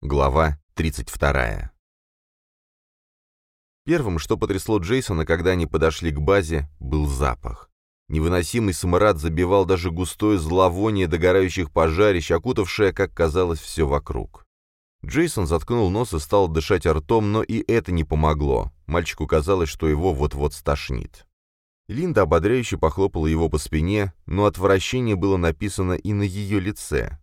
Глава 32. Первым, что потрясло Джейсона, когда они подошли к базе, был запах. Невыносимый смрад забивал даже густое зловоние догорающих пожарищ, окутавшее, как казалось, все вокруг. Джейсон заткнул нос и стал дышать ртом, но и это не помогло. Мальчику казалось, что его вот-вот стошнит. Линда ободряюще похлопала его по спине, но отвращение было написано и на ее лице.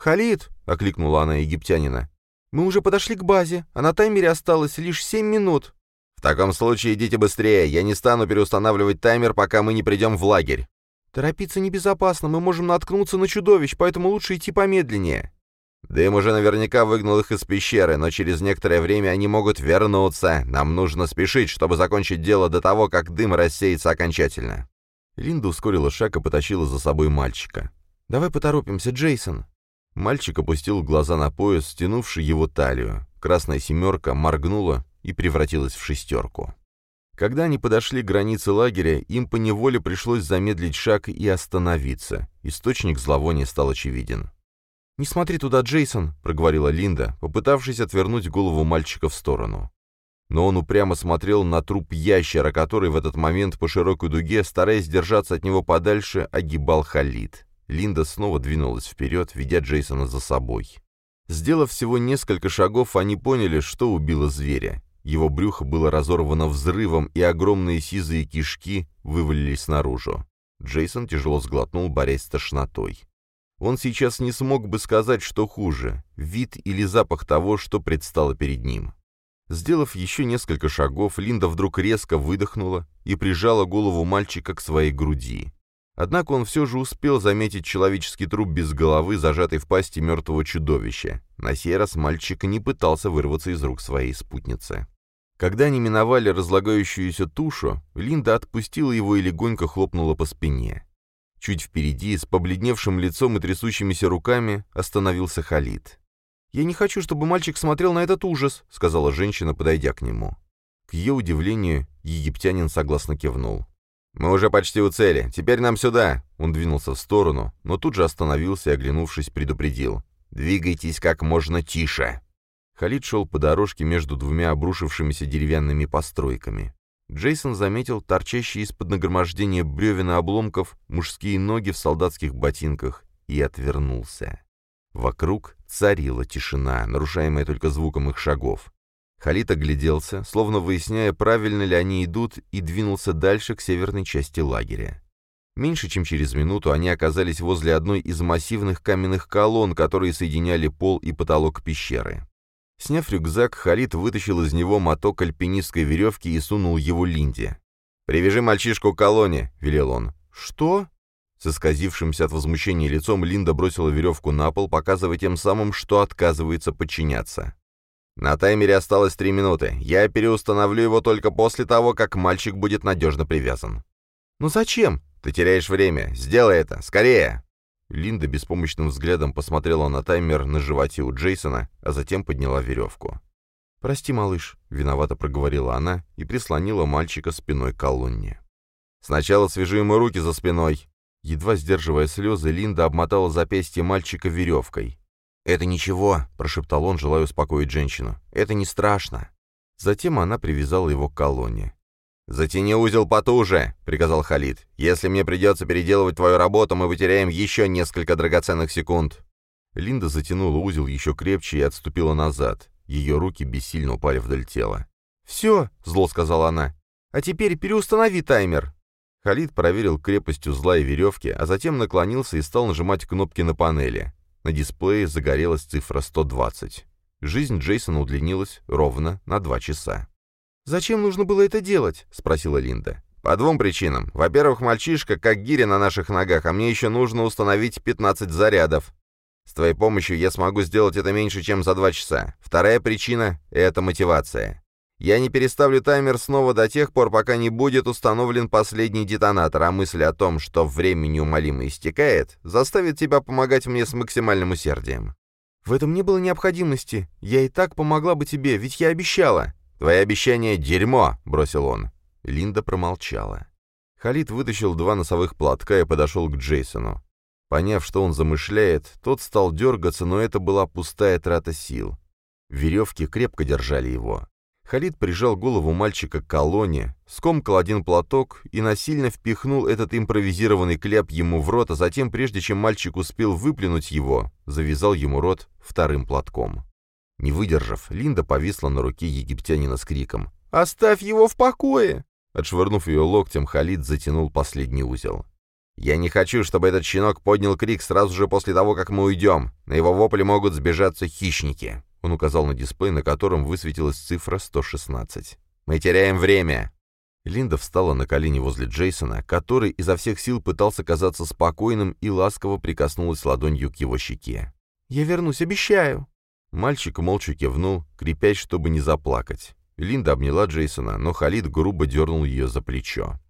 «Халид!» — окликнула она египтянина. «Мы уже подошли к базе, а на таймере осталось лишь семь минут». «В таком случае идите быстрее, я не стану переустанавливать таймер, пока мы не придем в лагерь». «Торопиться небезопасно, мы можем наткнуться на чудовищ, поэтому лучше идти помедленнее». Дым уже наверняка выгнал их из пещеры, но через некоторое время они могут вернуться. Нам нужно спешить, чтобы закончить дело до того, как дым рассеется окончательно». Линда ускорила шаг и потащила за собой мальчика. «Давай поторопимся, Джейсон». Мальчик опустил глаза на пояс, стянувший его талию. Красная семерка моргнула и превратилась в шестерку. Когда они подошли к границе лагеря, им поневоле пришлось замедлить шаг и остановиться. Источник зловония стал очевиден. «Не смотри туда, Джейсон», — проговорила Линда, попытавшись отвернуть голову мальчика в сторону. Но он упрямо смотрел на труп ящера, который в этот момент по широкой дуге, стараясь держаться от него подальше, огибал Халид. Линда снова двинулась вперед, ведя Джейсона за собой. Сделав всего несколько шагов, они поняли, что убило зверя. Его брюхо было разорвано взрывом, и огромные сизые кишки вывалились наружу. Джейсон тяжело сглотнул, борясь с тошнотой. Он сейчас не смог бы сказать, что хуже — вид или запах того, что предстало перед ним. Сделав еще несколько шагов, Линда вдруг резко выдохнула и прижала голову мальчика к своей груди. Однако он все же успел заметить человеческий труп без головы, зажатый в пасти мертвого чудовища. На сей раз мальчик не пытался вырваться из рук своей спутницы. Когда они миновали разлагающуюся тушу, Линда отпустила его и легонько хлопнула по спине. Чуть впереди, с побледневшим лицом и трясущимися руками, остановился Халид. «Я не хочу, чтобы мальчик смотрел на этот ужас», — сказала женщина, подойдя к нему. К ее удивлению, египтянин согласно кивнул. «Мы уже почти у цели. Теперь нам сюда!» Он двинулся в сторону, но тут же остановился и, оглянувшись, предупредил. «Двигайтесь как можно тише!» Халид шел по дорожке между двумя обрушившимися деревянными постройками. Джейсон заметил торчащие из-под нагромождения бревен обломков мужские ноги в солдатских ботинках и отвернулся. Вокруг царила тишина, нарушаемая только звуком их шагов. Халид огляделся, словно выясняя, правильно ли они идут, и двинулся дальше к северной части лагеря. Меньше чем через минуту они оказались возле одной из массивных каменных колонн, которые соединяли пол и потолок пещеры. Сняв рюкзак, Халид вытащил из него моток альпинистской веревки и сунул его Линде. «Привяжи мальчишку к колонне», — велел он. «Что?» С исказившимся от возмущения лицом Линда бросила веревку на пол, показывая тем самым, что отказывается подчиняться. На таймере осталось три минуты. Я переустановлю его только после того, как мальчик будет надежно привязан. «Ну зачем?» «Ты теряешь время. Сделай это. Скорее!» Линда беспомощным взглядом посмотрела на таймер на животе у Джейсона, а затем подняла веревку. «Прости, малыш», — виновато проговорила она и прислонила мальчика спиной к колонне. «Сначала свяжи ему руки за спиной». Едва сдерживая слезы, Линда обмотала запястье мальчика веревкой. «Это ничего», — прошептал он, желая успокоить женщину. «Это не страшно». Затем она привязала его к колонне. «Затяни узел потуже», — приказал Халид. «Если мне придется переделывать твою работу, мы потеряем еще несколько драгоценных секунд». Линда затянула узел еще крепче и отступила назад. Ее руки бессильно упали вдоль тела. «Все», — зло сказала она. «А теперь переустанови таймер». Халид проверил крепость узла и веревки, а затем наклонился и стал нажимать кнопки на панели. На дисплее загорелась цифра 120. Жизнь Джейсона удлинилась ровно на два часа. «Зачем нужно было это делать?» — спросила Линда. «По двум причинам. Во-первых, мальчишка как гиря на наших ногах, а мне еще нужно установить 15 зарядов. С твоей помощью я смогу сделать это меньше, чем за два часа. Вторая причина — это мотивация. Я не переставлю таймер снова до тех пор, пока не будет установлен последний детонатор, а мысль о том, что время неумолимо истекает, заставит тебя помогать мне с максимальным усердием. В этом не было необходимости. Я и так помогла бы тебе, ведь я обещала. Твои обещания — дерьмо, — бросил он. Линда промолчала. Халид вытащил два носовых платка и подошел к Джейсону. Поняв, что он замышляет, тот стал дергаться, но это была пустая трата сил. Веревки крепко держали его. Халид прижал голову мальчика к колонне, скомкал один платок и насильно впихнул этот импровизированный кляп ему в рот, а затем, прежде чем мальчик успел выплюнуть его, завязал ему рот вторым платком. Не выдержав, Линда повисла на руке египтянина с криком «Оставь его в покое!» Отшвырнув ее локтем, Халид затянул последний узел. «Я не хочу, чтобы этот щенок поднял крик сразу же после того, как мы уйдем. На его вопле могут сбежаться хищники». Он указал на дисплей, на котором высветилась цифра 116. «Мы теряем время!» Линда встала на колени возле Джейсона, который изо всех сил пытался казаться спокойным и ласково прикоснулась ладонью к его щеке. «Я вернусь, обещаю!» Мальчик молча кивнул, крепясь, чтобы не заплакать. Линда обняла Джейсона, но Халид грубо дернул ее за плечо.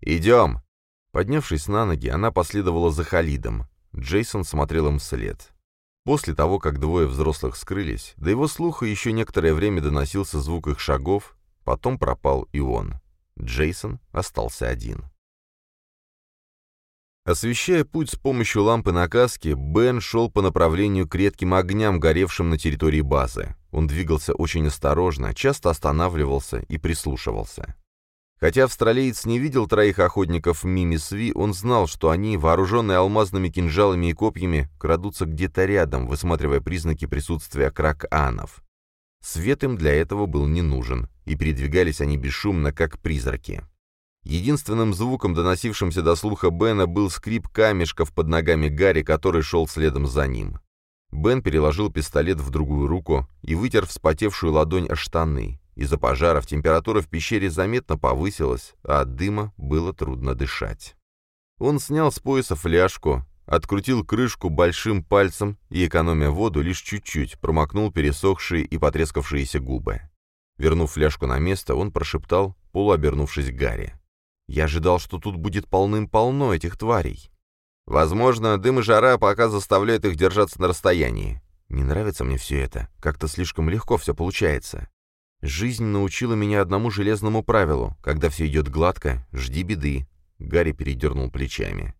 «Идем!» Поднявшись на ноги, она последовала за Халидом. Джейсон смотрел им вслед. После того, как двое взрослых скрылись, до его слуха еще некоторое время доносился звук их шагов, потом пропал и он. Джейсон остался один. Освещая путь с помощью лампы на каске, Бен шел по направлению к редким огням, горевшим на территории базы. Он двигался очень осторожно, часто останавливался и прислушивался. Хотя австралиец не видел троих охотников Мими Сви, он знал, что они, вооруженные алмазными кинжалами и копьями, крадутся где-то рядом, высматривая признаки присутствия крак-анов. Свет им для этого был не нужен, и передвигались они бесшумно, как призраки. Единственным звуком, доносившимся до слуха Бена, был скрип камешков под ногами Гарри, который шел следом за ним. Бен переложил пистолет в другую руку и вытер вспотевшую ладонь о штаны. Из-за пожаров температура в пещере заметно повысилась, а от дыма было трудно дышать. Он снял с пояса фляжку, открутил крышку большим пальцем и, экономя воду, лишь чуть-чуть промокнул пересохшие и потрескавшиеся губы. Вернув фляжку на место, он прошептал, полуобернувшись к Гарри. «Я ожидал, что тут будет полным-полно этих тварей. Возможно, дым и жара пока заставляют их держаться на расстоянии. Не нравится мне все это. Как-то слишком легко все получается. Жизнь научила меня одному железному правилу. Когда все идет гладко, жди беды. Гарри передернул плечами.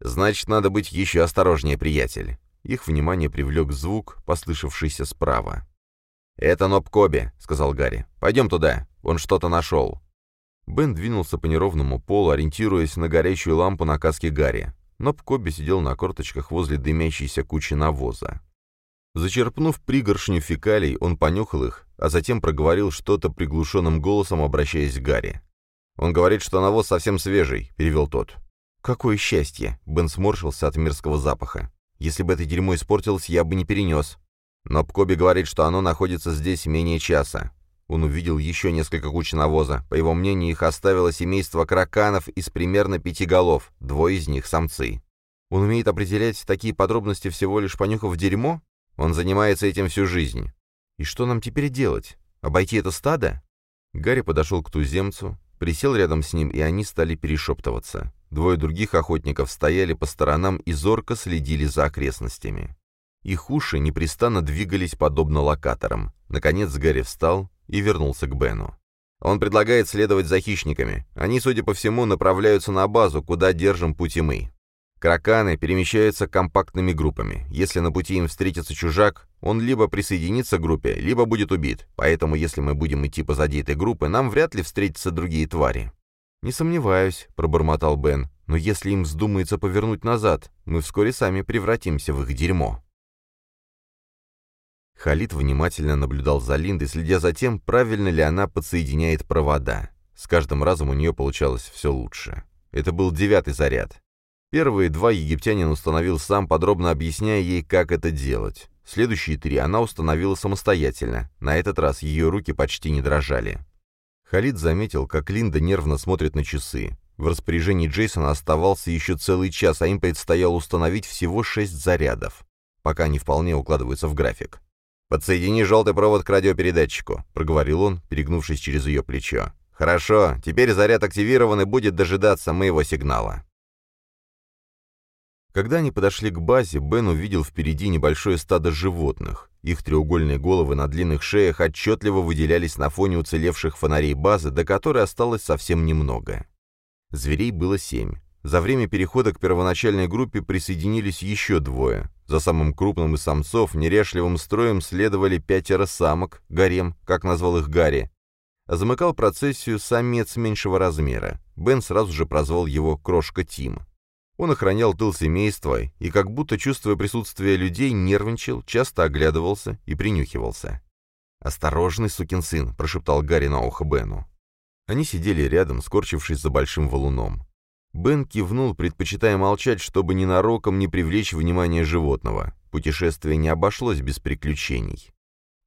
«Значит, надо быть еще осторожнее, приятель». Их внимание привлек звук, послышавшийся справа. «Это Ноб Коби», — сказал Гарри. «Пойдем туда. Он что-то нашел». Бен двинулся по неровному полу, ориентируясь на горящую лампу на каске Гарри. Ноб Коби сидел на корточках возле дымящейся кучи навоза. Зачерпнув пригоршню фекалий, он понюхал их, а затем проговорил что-то приглушенным голосом, обращаясь к Гарри. «Он говорит, что навоз совсем свежий», — перевел тот. «Какое счастье!» — Бен сморщился от мерзкого запаха. «Если бы это дерьмо испортилось, я бы не перенес». Но Пкоби говорит, что оно находится здесь менее часа. Он увидел еще несколько куч навоза. По его мнению, их оставило семейство краканов из примерно пяти голов, двое из них — самцы. Он умеет определять такие подробности, всего лишь понюхав дерьмо? Он занимается этим всю жизнь. И что нам теперь делать? Обойти это стадо? Гарри подошел к туземцу, присел рядом с ним, и они стали перешептываться. Двое других охотников стояли по сторонам и зорко следили за окрестностями. Их уши непрестанно двигались подобно локаторам. Наконец Гарри встал и вернулся к Бену. Он предлагает следовать за хищниками. Они, судя по всему, направляются на базу, куда держим пути мы. Краканы перемещаются компактными группами. Если на пути им встретится чужак, он либо присоединится к группе, либо будет убит. Поэтому, если мы будем идти позади этой группы, нам вряд ли встретятся другие твари. «Не сомневаюсь», — пробормотал Бен, — «но если им вздумается повернуть назад, мы вскоре сами превратимся в их дерьмо». Халид внимательно наблюдал за Линдой, следя за тем, правильно ли она подсоединяет провода. С каждым разом у нее получалось все лучше. Это был девятый заряд. Первые два египтянин установил сам, подробно объясняя ей, как это делать. Следующие три она установила самостоятельно. На этот раз ее руки почти не дрожали. Халид заметил, как Линда нервно смотрит на часы. В распоряжении Джейсона оставался еще целый час, а им предстояло установить всего шесть зарядов, пока они вполне укладываются в график. «Подсоедини желтый провод к радиопередатчику», — проговорил он, перегнувшись через ее плечо. «Хорошо, теперь заряд активирован и будет дожидаться моего сигнала». Когда они подошли к базе, Бен увидел впереди небольшое стадо животных. Их треугольные головы на длинных шеях отчетливо выделялись на фоне уцелевших фонарей базы, до которой осталось совсем немного. Зверей было семь. За время перехода к первоначальной группе присоединились еще двое. За самым крупным из самцов неряшливым строем следовали пятеро самок, гарем, как назвал их Гарри. Замыкал процессию самец меньшего размера. Бен сразу же прозвал его «Крошка Тим». Он охранял тыл семейства и, как будто чувствуя присутствие людей, нервничал, часто оглядывался и принюхивался. «Осторожный, сукин сын», — прошептал Гарри на ухо Бену. Они сидели рядом, скорчившись за большим валуном. Бен кивнул, предпочитая молчать, чтобы ненароком не привлечь внимание животного. Путешествие не обошлось без приключений.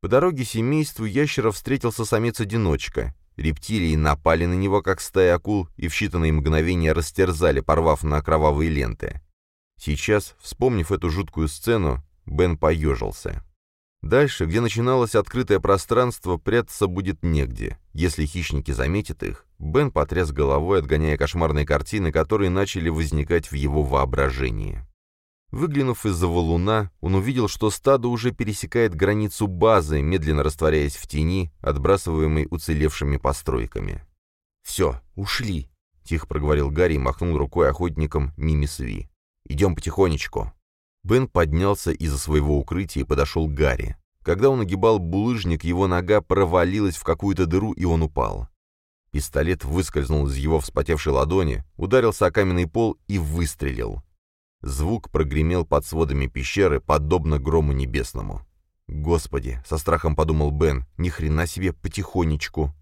По дороге семейству ящеров встретился самец-одиночка. Рептилии напали на него, как стая акул, и в считанные мгновения растерзали, порвав на кровавые ленты. Сейчас, вспомнив эту жуткую сцену, Бен поежился. Дальше, где начиналось открытое пространство, прятаться будет негде. Если хищники заметят их, Бен потряс головой, отгоняя кошмарные картины, которые начали возникать в его воображении. Выглянув из-за валуна, он увидел, что стадо уже пересекает границу базы, медленно растворяясь в тени, отбрасываемой уцелевшими постройками. «Все, ушли», — тихо проговорил Гарри и махнул рукой охотникам Мими Сви. «Идем потихонечку». Бен поднялся из-за своего укрытия и подошел к Гарри. Когда он огибал булыжник, его нога провалилась в какую-то дыру, и он упал. Пистолет выскользнул из его вспотевшей ладони, ударился о каменный пол и выстрелил. Звук прогремел под сводами пещеры, подобно грому небесному. «Господи!» — со страхом подумал Бен. «Ни хрена себе, потихонечку!»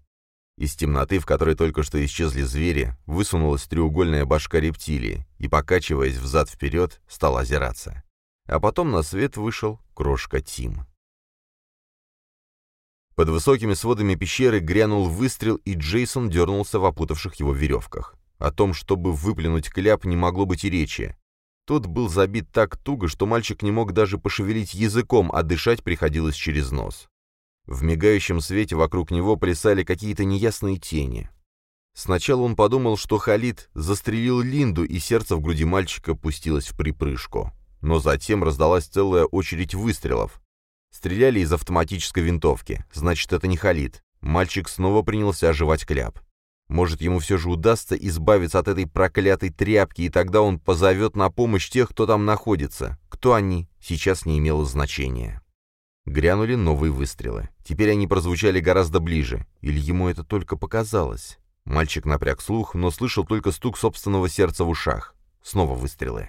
Из темноты, в которой только что исчезли звери, высунулась треугольная башка рептилии и, покачиваясь взад-вперед, стала озираться. А потом на свет вышел крошка Тим. Под высокими сводами пещеры грянул выстрел, и Джейсон дернулся в опутавших его веревках. О том, чтобы выплюнуть кляп, не могло быть и речи. Тот был забит так туго, что мальчик не мог даже пошевелить языком, а дышать приходилось через нос. В мигающем свете вокруг него плясали какие-то неясные тени. Сначала он подумал, что Халид застрелил Линду, и сердце в груди мальчика пустилось в припрыжку. Но затем раздалась целая очередь выстрелов. Стреляли из автоматической винтовки. Значит, это не Халид. Мальчик снова принялся оживать кляп. Может, ему все же удастся избавиться от этой проклятой тряпки, и тогда он позовет на помощь тех, кто там находится. Кто они, сейчас не имело значения. Грянули новые выстрелы. Теперь они прозвучали гораздо ближе. Или ему это только показалось? Мальчик напряг слух, но слышал только стук собственного сердца в ушах. Снова выстрелы.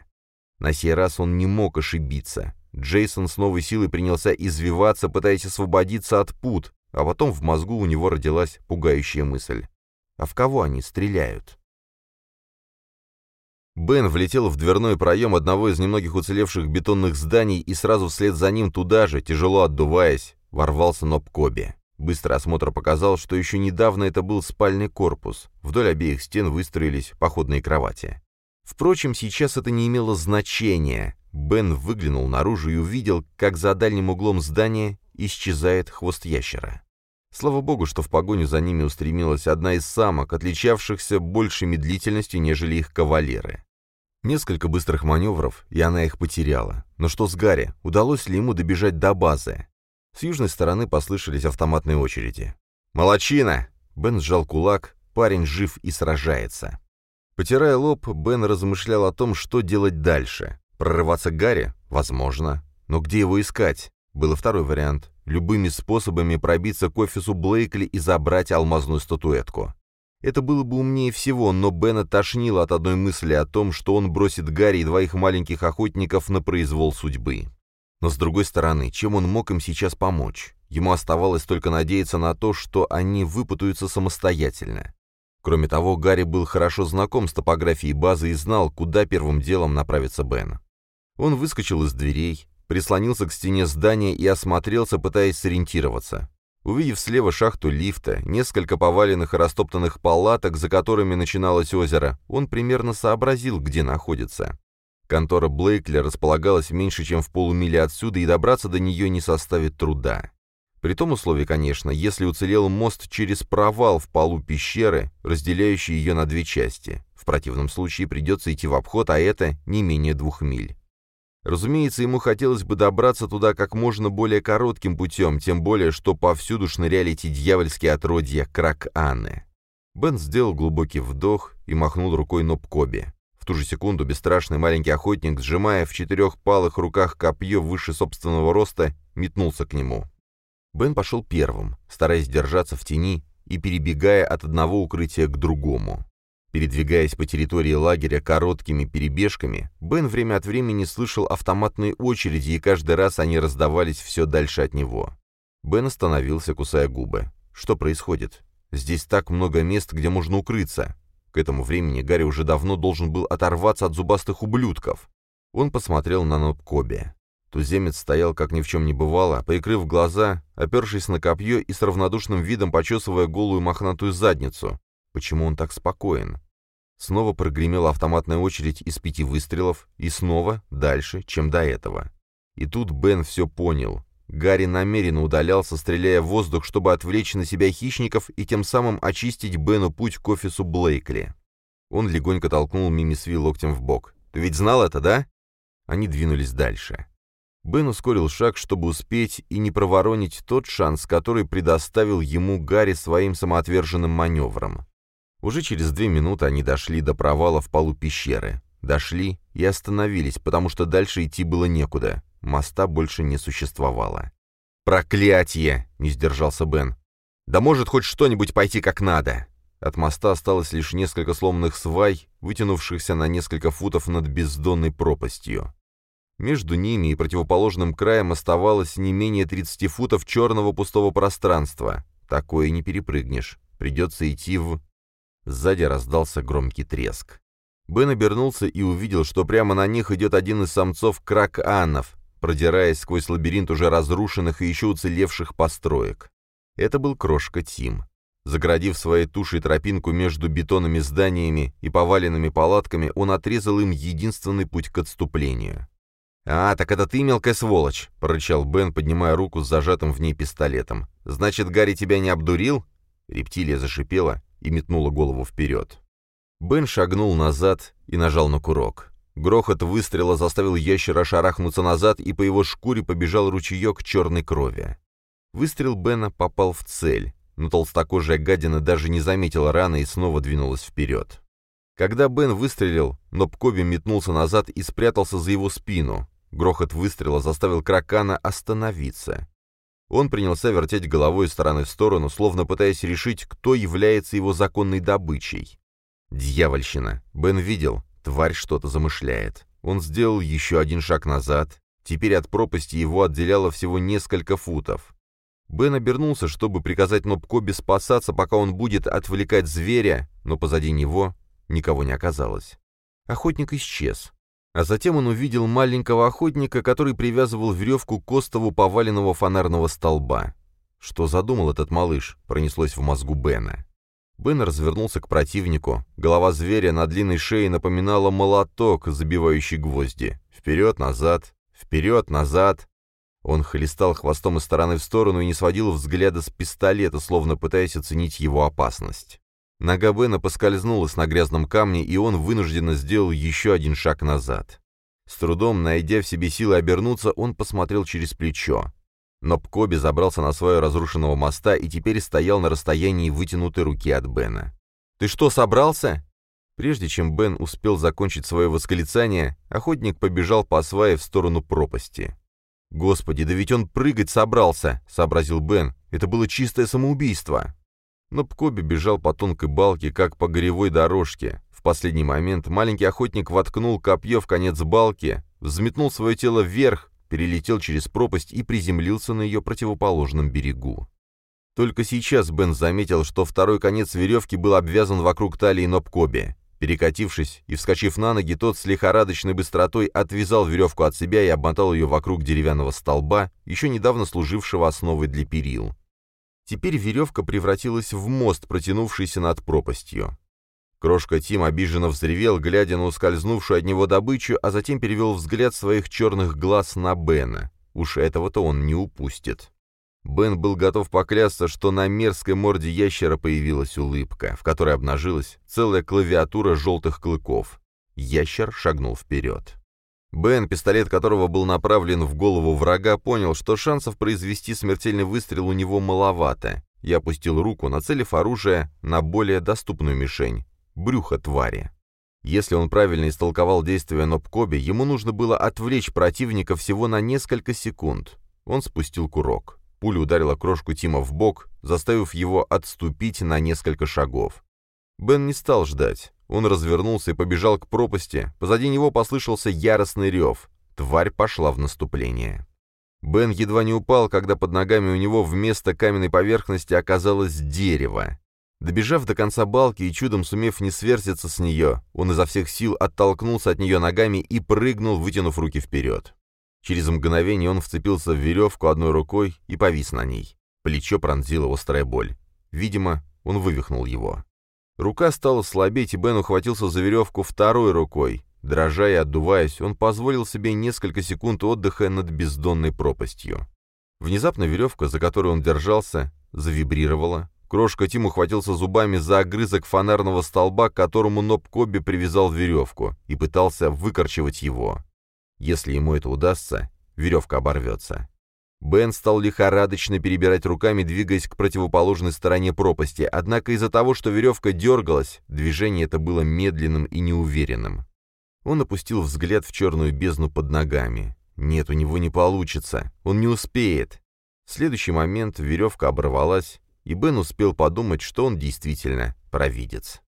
На сей раз он не мог ошибиться. Джейсон с новой силой принялся извиваться, пытаясь освободиться от пут, а потом в мозгу у него родилась пугающая мысль. А в кого они стреляют? Бен влетел в дверной проем одного из немногих уцелевших бетонных зданий и сразу вслед за ним туда же, тяжело отдуваясь, ворвался Ноб Коби. Быстрый осмотр показал, что еще недавно это был спальный корпус. Вдоль обеих стен выстроились походные кровати. Впрочем, сейчас это не имело значения. Бен выглянул наружу и увидел, как за дальним углом здания исчезает хвост ящера. Слава богу, что в погоню за ними устремилась одна из самок, отличавшихся большей медлительностью, нежели их кавалеры. Несколько быстрых маневров, и она их потеряла. Но что с Гарри? Удалось ли ему добежать до базы? С южной стороны послышались автоматные очереди. «Молодчина!» Бен сжал кулак, парень жив и сражается. Потирая лоб, Бен размышлял о том, что делать дальше. Прорываться к Гарри? Возможно. Но где его искать? Был и второй вариант. Любыми способами пробиться к офису Блейкли и забрать алмазную статуэтку. Это было бы умнее всего, но Бена тошнило от одной мысли о том, что он бросит Гарри и двоих маленьких охотников на произвол судьбы. Но с другой стороны, чем он мог им сейчас помочь? Ему оставалось только надеяться на то, что они выпутаются самостоятельно. Кроме того, Гарри был хорошо знаком с топографией базы и знал, куда первым делом направится Бен. Он выскочил из дверей, прислонился к стене здания и осмотрелся, пытаясь сориентироваться. Увидев слева шахту лифта, несколько поваленных и растоптанных палаток, за которыми начиналось озеро, он примерно сообразил, где находится. Контора Блейкли располагалась меньше, чем в полумиле отсюда, и добраться до нее не составит труда. При том условии, конечно, если уцелел мост через провал в полу пещеры, разделяющий ее на две части. В противном случае придется идти в обход, а это не менее двух миль. Разумеется, ему хотелось бы добраться туда как можно более коротким путем, тем более, что повсюду шныряли эти дьявольские отродья Крак-Анны. Бен сделал глубокий вдох и махнул рукой Нобкоби. В ту же секунду бесстрашный маленький охотник, сжимая в четырех палых руках копье выше собственного роста, метнулся к нему. Бен пошел первым, стараясь держаться в тени и перебегая от одного укрытия к другому. Передвигаясь по территории лагеря короткими перебежками, Бен время от времени слышал автоматные очереди, и каждый раз они раздавались все дальше от него. Бен остановился, кусая губы. Что происходит? Здесь так много мест, где можно укрыться. К этому времени Гарри уже давно должен был оторваться от зубастых ублюдков. Он посмотрел на Нобкоби. Туземец стоял, как ни в чем не бывало, прикрыв глаза, опершись на копье и с равнодушным видом почесывая голую мохнатую задницу. Почему он так спокоен? Снова прогремела автоматная очередь из пяти выстрелов, и снова дальше, чем до этого. И тут Бен все понял. Гарри намеренно удалялся, стреляя в воздух, чтобы отвлечь на себя хищников и тем самым очистить Бену путь к офису Блейкли. Он легонько толкнул Мими Сви локтем в бок. «Ты ведь знал это, да?» Они двинулись дальше. Бен ускорил шаг, чтобы успеть и не проворонить тот шанс, который предоставил ему Гарри своим самоотверженным маневром. Уже через две минуты они дошли до провала в полу пещеры. Дошли и остановились, потому что дальше идти было некуда. Моста больше не существовало. «Проклятие!» — не сдержался Бен. «Да может хоть что-нибудь пойти как надо!» От моста осталось лишь несколько сломанных свай, вытянувшихся на несколько футов над бездонной пропастью. Между ними и противоположным краем оставалось не менее 30 футов черного пустого пространства. Такое не перепрыгнешь. Придется идти в... Сзади раздался громкий треск. Бен обернулся и увидел, что прямо на них идет один из самцов крак-анов, продираясь сквозь лабиринт уже разрушенных и еще уцелевших построек. Это был крошка Тим. Заградив своей тушей тропинку между бетонными зданиями и поваленными палатками, он отрезал им единственный путь к отступлению. «А, так это ты, мелкая сволочь!» — прорычал Бен, поднимая руку с зажатым в ней пистолетом. «Значит, Гарри тебя не обдурил?» Рептилия зашипела и метнула голову вперед. Бен шагнул назад и нажал на курок. Грохот выстрела заставил ящера шарахнуться назад, и по его шкуре побежал ручеек черной крови. Выстрел Бена попал в цель, но толстокожая гадина даже не заметила раны и снова двинулась вперед. Когда Бен выстрелил, Нобкоби метнулся назад и спрятался за его спину. Грохот выстрела заставил Кракана остановиться. Он принялся вертеть головой из стороны в сторону, словно пытаясь решить, кто является его законной добычей. Дьявольщина. Бен видел, Тварь что-то замышляет. Он сделал еще один шаг назад. Теперь от пропасти его отделяло всего несколько футов. Бен обернулся, чтобы приказать Нобкоби спасаться, пока он будет отвлекать зверя, но позади него никого не оказалось. Охотник исчез. А затем он увидел маленького охотника, который привязывал веревку к остову поваленного фонарного столба. Что задумал этот малыш, пронеслось в мозгу Бена. Бен развернулся к противнику. Голова зверя на длинной шее напоминала молоток, забивающий гвозди. Вперед, назад, вперед, назад. Он хлестал хвостом из стороны в сторону и не сводил взгляда с пистолета, словно пытаясь оценить его опасность. Нога Бена поскользнулась на грязном камне, и он вынужденно сделал еще один шаг назад. С трудом, найдя в себе силы обернуться, он посмотрел через плечо. Но Пкоби забрался на свою разрушенного моста и теперь стоял на расстоянии вытянутой руки от Бена. «Ты что, собрался?» Прежде чем Бен успел закончить свое восклицание, охотник побежал по свае в сторону пропасти. «Господи, да ведь он прыгать собрался!» — сообразил Бен. «Это было чистое самоубийство!» Но Пкоби бежал по тонкой балке, как по горевой дорожке. В последний момент маленький охотник воткнул копье в конец балки, взметнул свое тело вверх, перелетел через пропасть и приземлился на ее противоположном берегу. Только сейчас Бен заметил, что второй конец веревки был обвязан вокруг талии Нобкоби. Перекатившись и вскочив на ноги, тот с лихорадочной быстротой отвязал веревку от себя и обмотал ее вокруг деревянного столба, еще недавно служившего основой для перил. Теперь веревка превратилась в мост, протянувшийся над пропастью. Крошка Тим обиженно взревел, глядя на ускользнувшую от него добычу, а затем перевел взгляд своих черных глаз на Бена. Уж этого-то он не упустит. Бен был готов поклясться, что на мерзкой морде ящера появилась улыбка, в которой обнажилась целая клавиатура желтых клыков. Ящер шагнул вперед. Бен, пистолет которого был направлен в голову врага, понял, что шансов произвести смертельный выстрел у него маловато, и опустил руку, нацелив оружие на более доступную мишень брюхо твари. Если он правильно истолковал действия Нобкоби, ему нужно было отвлечь противника всего на несколько секунд. Он спустил курок. Пуля ударила крошку Тима в бок, заставив его отступить на несколько шагов. Бен не стал ждать. Он развернулся и побежал к пропасти. Позади него послышался яростный рев. Тварь пошла в наступление. Бен едва не упал, когда под ногами у него вместо каменной поверхности оказалось дерево. Добежав до конца балки и чудом сумев не сверзиться с нее, он изо всех сил оттолкнулся от нее ногами и прыгнул, вытянув руки вперед. Через мгновение он вцепился в веревку одной рукой и повис на ней. Плечо пронзила острая боль. Видимо, он вывихнул его. Рука стала слабеть, и Бен ухватился за веревку второй рукой. Дрожа и отдуваясь, он позволил себе несколько секунд отдыха над бездонной пропастью. Внезапно веревка, за которую он держался, завибрировала, Крошка Тим ухватился зубами за огрызок фонарного столба, к которому Ноб Коби привязал веревку, и пытался выкорчевать его. Если ему это удастся, веревка оборвется. Бен стал лихорадочно перебирать руками, двигаясь к противоположной стороне пропасти, однако из-за того, что веревка дергалась, движение это было медленным и неуверенным. Он опустил взгляд в черную бездну под ногами. Нет, у него не получится, он не успеет. В следующий момент веревка оборвалась, и Бен успел подумать, что он действительно провидец.